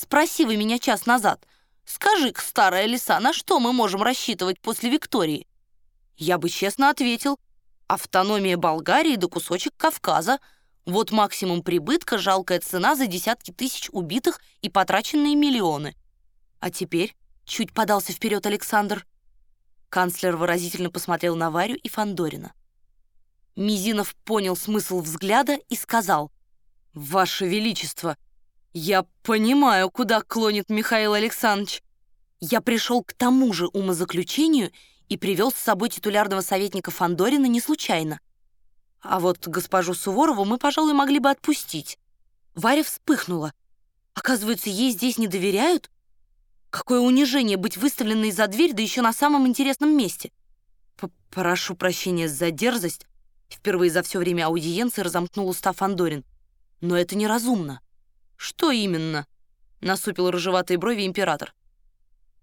Спроси вы меня час назад. Скажи-ка, старая лиса, на что мы можем рассчитывать после Виктории? Я бы честно ответил. Автономия Болгарии до кусочек Кавказа. Вот максимум прибытка, жалкая цена за десятки тысяч убитых и потраченные миллионы. А теперь чуть подался вперед Александр. Канцлер выразительно посмотрел на Варю и Фандорина. Мизинов понял смысл взгляда и сказал, «Ваше Величество, я понимаю, куда клонит Михаил Александрович. Я пришел к тому же умозаключению и привел с собой титулярного советника Фандорина не случайно. А вот госпожу Суворову мы, пожалуй, могли бы отпустить. Варя вспыхнула. Оказывается, ей здесь не доверяют? Какое унижение быть выставленной за дверь, да еще на самом интересном месте. П Прошу прощения за дерзость, Впервые за все время аудиенции разомкнул уста Фандорин. Но это неразумно. Что именно? Насупил рыжеватые брови император.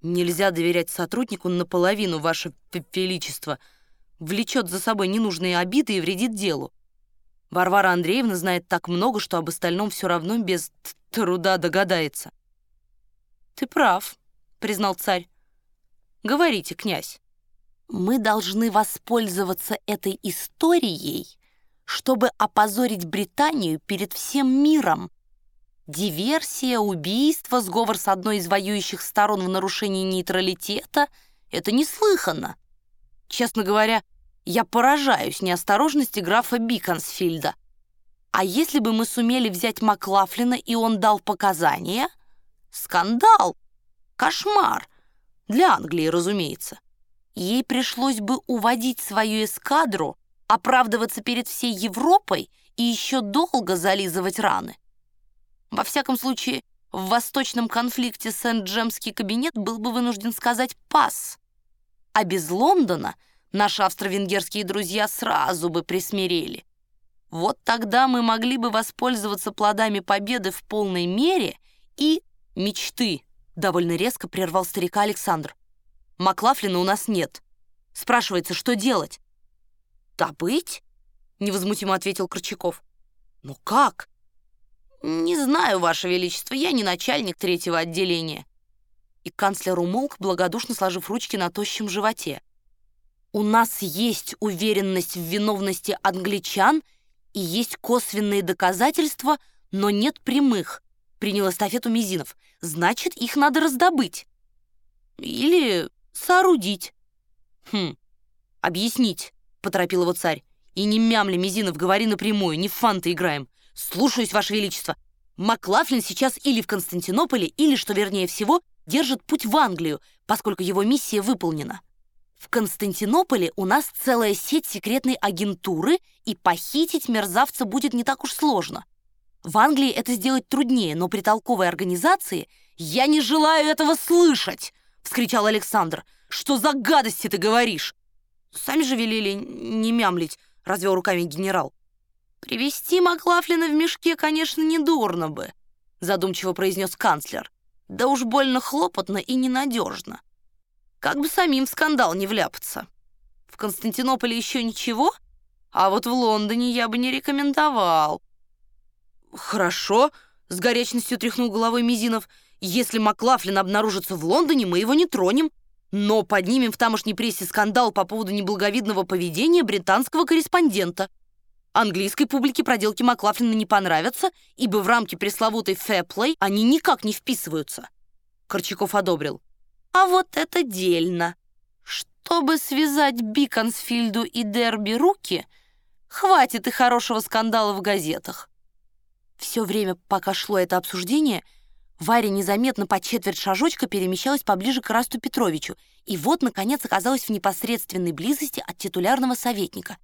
Нельзя доверять сотруднику наполовину, ваше величество. Влечет за собой ненужные обиды и вредит делу. Варвара Андреевна знает так много, что об остальном все равно без труда догадается. «Ты прав», — признал царь. «Говорите, князь». Мы должны воспользоваться этой историей, чтобы опозорить Британию перед всем миром. Диверсия, убийство, сговор с одной из воюющих сторон в нарушении нейтралитета — это неслыханно. Честно говоря, я поражаюсь неосторожности графа Биконсфильда. А если бы мы сумели взять Маклафлина, и он дал показания? Скандал! Кошмар! Для Англии, разумеется. Ей пришлось бы уводить свою эскадру, оправдываться перед всей Европой и еще долго зализывать раны. Во всяком случае, в восточном конфликте Сент-Джемский кабинет был бы вынужден сказать «пас». А без Лондона наши австро-венгерские друзья сразу бы присмирели. Вот тогда мы могли бы воспользоваться плодами победы в полной мере и мечты, довольно резко прервал старика Александр. Маклафлина у нас нет. Спрашивается, что делать?» «Добыть?» — невозмутимо ответил Корчаков. «Ну как?» «Не знаю, Ваше Величество, я не начальник третьего отделения». И канцлер умолк, благодушно сложив ручки на тощем животе. «У нас есть уверенность в виновности англичан и есть косвенные доказательства, но нет прямых», — принял эстафету Мизинов. «Значит, их надо раздобыть». «Или соорудить. Хм, объяснить, поторопил его царь. И не мямли, Мизинов, говори напрямую, не в фанты играем. Слушаюсь, Ваше Величество. Маклафлин сейчас или в Константинополе, или, что вернее всего, держит путь в Англию, поскольку его миссия выполнена. В Константинополе у нас целая сеть секретной агентуры, и похитить мерзавца будет не так уж сложно. В Англии это сделать труднее, но при толковой организации я не желаю этого слышать вскричал Александр. «Что за гадости ты говоришь?» «Сами же велели не мямлить», — развел руками генерал. «Привести Маклафлина в мешке, конечно, недурно бы», — задумчиво произнес канцлер. «Да уж больно хлопотно и ненадежно. Как бы самим в скандал не вляпаться. В Константинополе еще ничего, а вот в Лондоне я бы не рекомендовал». «Хорошо», — с горячностью тряхнул головой Мизинов, — если Маклафлин обнаружится в Лондоне, мы его не тронем, но поднимем в тамошней прессе скандал по поводу неблаговидного поведения британского корреспондента. Английской публике проделки Маклафлина не понравятся, ибо в рамки пресловутой фэплей они никак не вписываются. Корчаков одобрил. А вот это дельно. Чтобы связать Биконсфильду и Дерби руки, хватит и хорошего скандала в газетах. Все время, пока шло это обсуждение, Варя незаметно по четверть шажочка перемещалась поближе к Расту Петровичу, и вот, наконец, оказалась в непосредственной близости от титулярного советника.